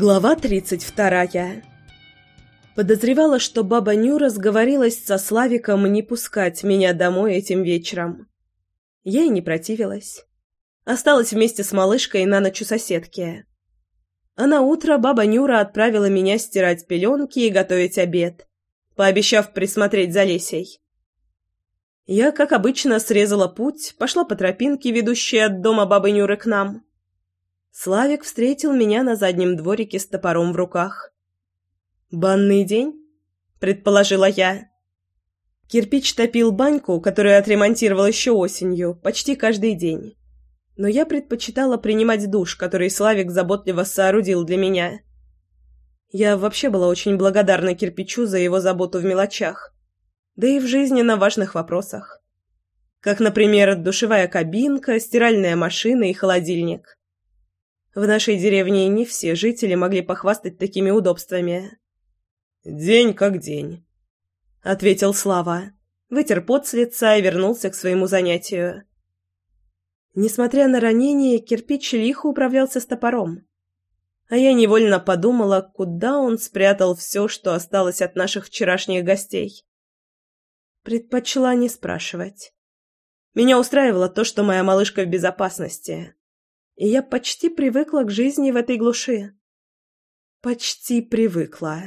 Глава 32. Подозревала, что баба Нюра сговорилась со Славиком не пускать меня домой этим вечером. Я и не противилась. Осталась вместе с малышкой на ночь у соседки. А на утро баба Нюра отправила меня стирать пеленки и готовить обед, пообещав присмотреть за Лесей. Я, как обычно, срезала путь, пошла по тропинке, ведущей от дома бабы Нюры к нам. Славик встретил меня на заднем дворике с топором в руках. «Банный день?» — предположила я. Кирпич топил баньку, которую отремонтировал еще осенью, почти каждый день. Но я предпочитала принимать душ, который Славик заботливо соорудил для меня. Я вообще была очень благодарна Кирпичу за его заботу в мелочах, да и в жизненно важных вопросах. Как, например, душевая кабинка, стиральная машина и холодильник. В нашей деревне не все жители могли похвастать такими удобствами. «День как день», — ответил Слава, вытер пот с лица и вернулся к своему занятию. Несмотря на ранение, кирпич лихо управлялся с топором. А я невольно подумала, куда он спрятал все, что осталось от наших вчерашних гостей. Предпочла не спрашивать. Меня устраивало то, что моя малышка в безопасности и я почти привыкла к жизни в этой глуши. Почти привыкла.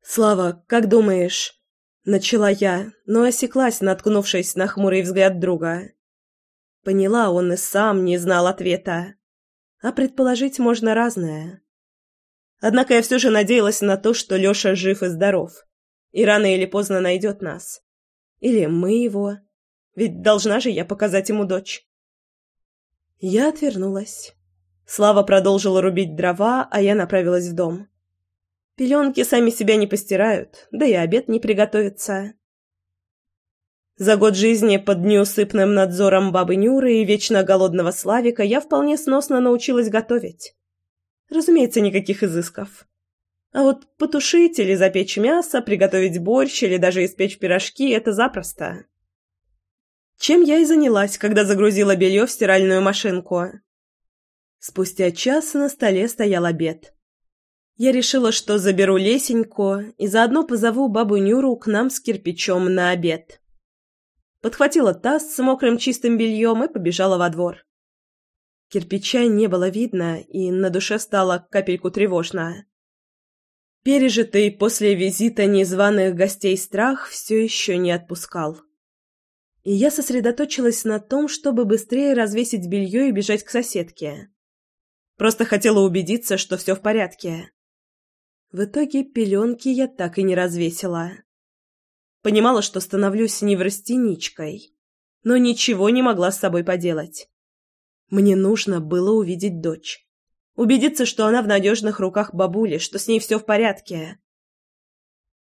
«Слава, как думаешь?» — начала я, но осеклась, наткнувшись на хмурый взгляд друга. Поняла, он и сам не знал ответа. А предположить можно разное. Однако я все же надеялась на то, что Леша жив и здоров, и рано или поздно найдет нас. Или мы его. Ведь должна же я показать ему дочь. Я отвернулась. Слава продолжила рубить дрова, а я направилась в дом. Пеленки сами себя не постирают, да и обед не приготовится. За год жизни под неусыпным надзором бабы Нюры и вечно голодного Славика я вполне сносно научилась готовить. Разумеется, никаких изысков. А вот потушить или запечь мясо, приготовить борщ или даже испечь пирожки – это запросто. Чем я и занялась, когда загрузила белье в стиральную машинку. Спустя час на столе стоял обед. Я решила, что заберу Лесеньку и заодно позову бабу Нюру к нам с кирпичом на обед. Подхватила таз с мокрым чистым бельем и побежала во двор. Кирпича не было видно, и на душе стало капельку тревожно. Пережитый после визита незваных гостей страх все еще не отпускал и я сосредоточилась на том, чтобы быстрее развесить белье и бежать к соседке. Просто хотела убедиться, что все в порядке. В итоге пеленки я так и не развесила. Понимала, что становлюсь неврастеничкой, но ничего не могла с собой поделать. Мне нужно было увидеть дочь. Убедиться, что она в надежных руках бабули, что с ней все в порядке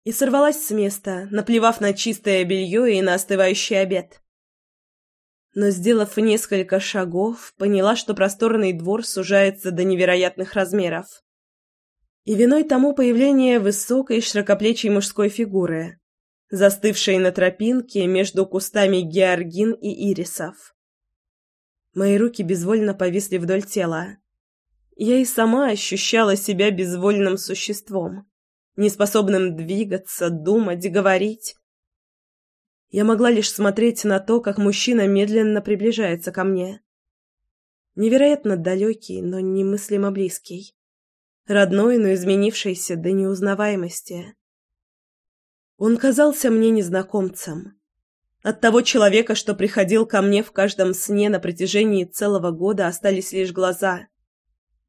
и сорвалась с места, наплевав на чистое белье и на остывающий обед. Но, сделав несколько шагов, поняла, что просторный двор сужается до невероятных размеров. И виной тому появление высокой широкоплечей мужской фигуры, застывшей на тропинке между кустами георгин и ирисов. Мои руки безвольно повисли вдоль тела. Я и сама ощущала себя безвольным существом неспособным двигаться, думать, говорить. Я могла лишь смотреть на то, как мужчина медленно приближается ко мне. Невероятно далекий, но немыслимо близкий. Родной, но изменившийся до неузнаваемости. Он казался мне незнакомцем. От того человека, что приходил ко мне в каждом сне на протяжении целого года, остались лишь глаза.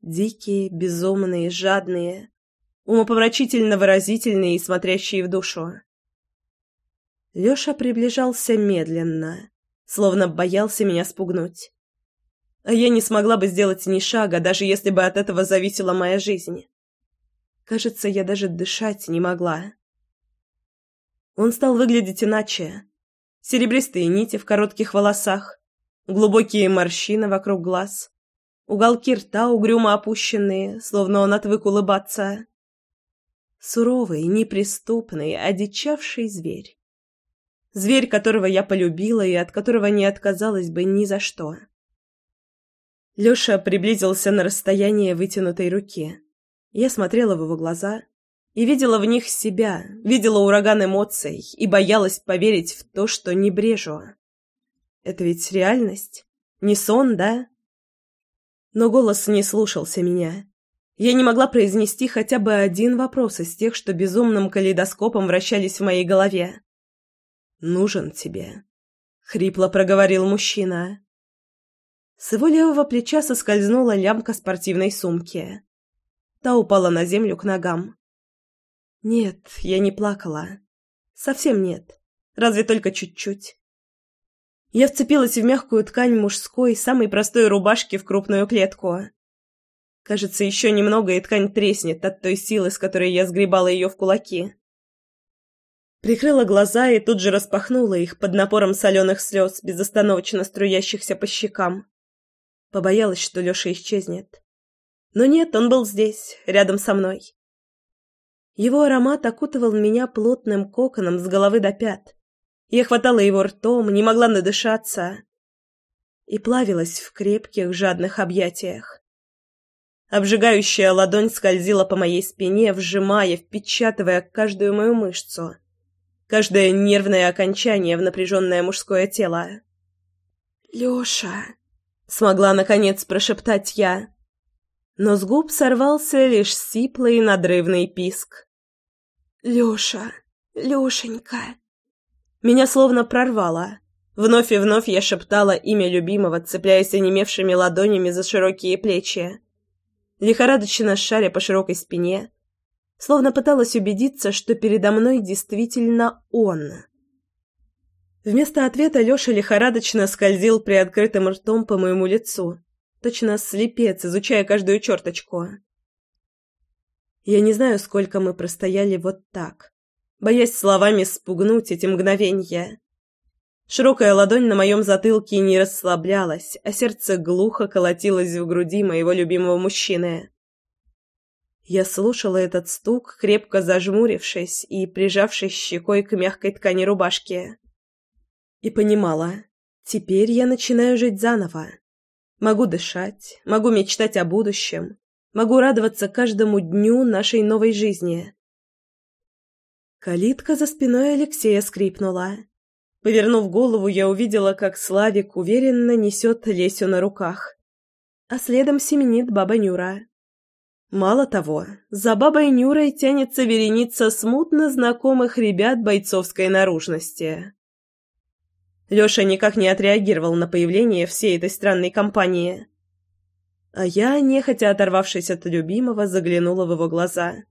Дикие, безумные, жадные умопомрачительно выразительные и смотрящие в душу. Лёша приближался медленно, словно боялся меня спугнуть. А я не смогла бы сделать ни шага, даже если бы от этого зависела моя жизнь. Кажется, я даже дышать не могла. Он стал выглядеть иначе. Серебристые нити в коротких волосах, глубокие морщины вокруг глаз, уголки рта угрюмо опущенные, словно он отвык улыбаться. Суровый, неприступный, одичавший зверь. Зверь, которого я полюбила и от которого не отказалась бы ни за что. Лёша приблизился на расстояние вытянутой руки, Я смотрела в его глаза и видела в них себя, видела ураган эмоций и боялась поверить в то, что не брежу. Это ведь реальность, не сон, да? Но голос не слушался меня. Я не могла произнести хотя бы один вопрос из тех, что безумным калейдоскопом вращались в моей голове. «Нужен тебе», — хрипло проговорил мужчина. С его левого плеча соскользнула лямка спортивной сумки. Та упала на землю к ногам. Нет, я не плакала. Совсем нет. Разве только чуть-чуть. Я вцепилась в мягкую ткань мужской, самой простой рубашки в крупную клетку. Кажется, еще немного, и ткань треснет от той силы, с которой я сгребала ее в кулаки. Прикрыла глаза и тут же распахнула их под напором соленых слез, безостановочно струящихся по щекам. Побоялась, что Леша исчезнет. Но нет, он был здесь, рядом со мной. Его аромат окутывал меня плотным коконом с головы до пят. Я хватала его ртом, не могла надышаться. И плавилась в крепких, жадных объятиях. Обжигающая ладонь скользила по моей спине, вжимая, впечатывая каждую мою мышцу. Каждое нервное окончание в напряженное мужское тело. «Леша!» — смогла, наконец, прошептать я. Но с губ сорвался лишь сиплый надрывный писк. «Леша! Лешенька!» Меня словно прорвало. Вновь и вновь я шептала имя любимого, цепляясь онемевшими ладонями за широкие плечи. Лихорадочно шаря по широкой спине, словно пыталась убедиться, что передо мной действительно он. Вместо ответа Леша лихорадочно скользил приоткрытым ртом по моему лицу, точно слепец, изучая каждую черточку. Я не знаю, сколько мы простояли вот так боясь словами спугнуть эти мгновения. Широкая ладонь на моем затылке не расслаблялась, а сердце глухо колотилось в груди моего любимого мужчины. Я слушала этот стук, крепко зажмурившись и прижавшись щекой к мягкой ткани рубашки. И понимала, теперь я начинаю жить заново. Могу дышать, могу мечтать о будущем, могу радоваться каждому дню нашей новой жизни. Калитка за спиной Алексея скрипнула. Повернув голову, я увидела, как Славик уверенно несет Лесю на руках. А следом семенит баба Нюра. Мало того, за бабой Нюрой тянется вереница смутно знакомых ребят бойцовской наружности. Леша никак не отреагировал на появление всей этой странной компании. А я, нехотя оторвавшись от любимого, заглянула в его глаза.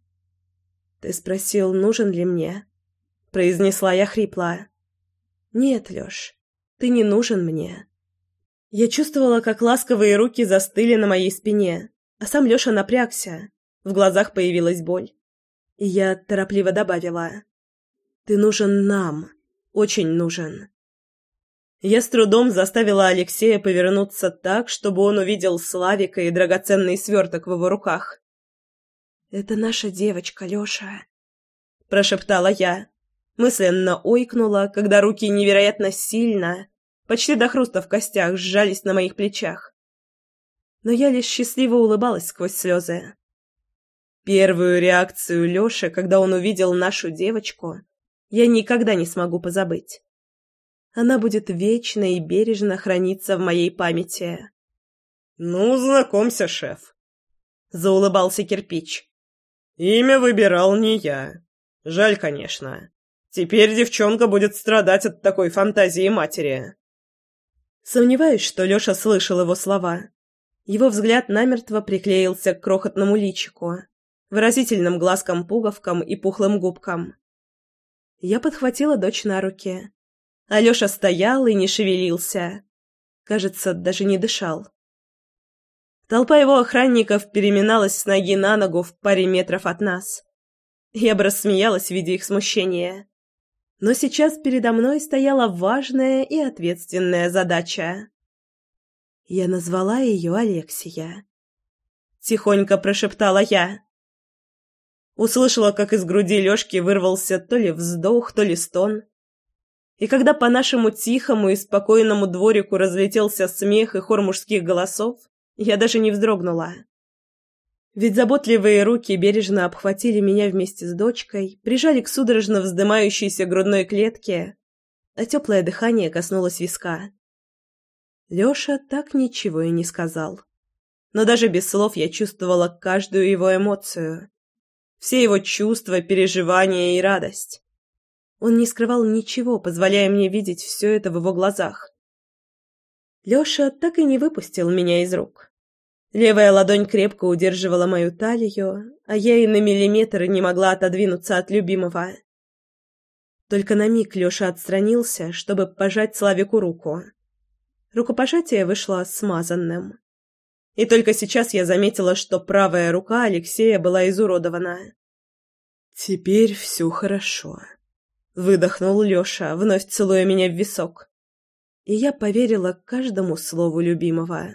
«Ты спросил, нужен ли мне?» Произнесла я хрипло. «Нет, Лёш, ты не нужен мне». Я чувствовала, как ласковые руки застыли на моей спине, а сам Лёша напрягся. В глазах появилась боль. И я торопливо добавила. «Ты нужен нам. Очень нужен». Я с трудом заставила Алексея повернуться так, чтобы он увидел Славика и драгоценный сверток в его руках. «Это наша девочка, Лёша», — прошептала я. Мысленно ойкнула, когда руки невероятно сильно, почти до хруста в костях, сжались на моих плечах. Но я лишь счастливо улыбалась сквозь слезы. Первую реакцию Лёши, когда он увидел нашу девочку, я никогда не смогу позабыть. Она будет вечно и бережно храниться в моей памяти. «Ну, знакомься, шеф», — заулыбался кирпич. Имя выбирал не я. Жаль, конечно. Теперь девчонка будет страдать от такой фантазии матери. Сомневаюсь, что Лёша слышал его слова. Его взгляд намертво приклеился к крохотному личику, выразительным глазкам-пуговкам и пухлым губкам. Я подхватила дочь на руки. Алёша стоял и не шевелился. Кажется, даже не дышал. Толпа его охранников переминалась с ноги на ногу в паре метров от нас. Я бы рассмеялась, видя их смущение. Но сейчас передо мной стояла важная и ответственная задача. Я назвала ее Алексия. Тихонько прошептала я. Услышала, как из груди Лёшки вырвался то ли вздох, то ли стон. И когда по нашему тихому и спокойному дворику разлетелся смех и хор мужских голосов, я даже не вздрогнула. Ведь заботливые руки бережно обхватили меня вместе с дочкой, прижали к судорожно вздымающейся грудной клетке, а теплое дыхание коснулось виска. Лёша так ничего и не сказал. Но даже без слов я чувствовала каждую его эмоцию. Все его чувства, переживания и радость. Он не скрывал ничего, позволяя мне видеть все это в его глазах. Лёша так и не выпустил меня из рук. Левая ладонь крепко удерживала мою талию, а я и на миллиметр не могла отодвинуться от любимого. Только на миг Лёша отстранился, чтобы пожать Славику руку. Рукопожатие вышло смазанным. И только сейчас я заметила, что правая рука Алексея была изуродована. «Теперь все хорошо», — выдохнул Лёша, вновь целуя меня в висок. И я поверила каждому слову любимого.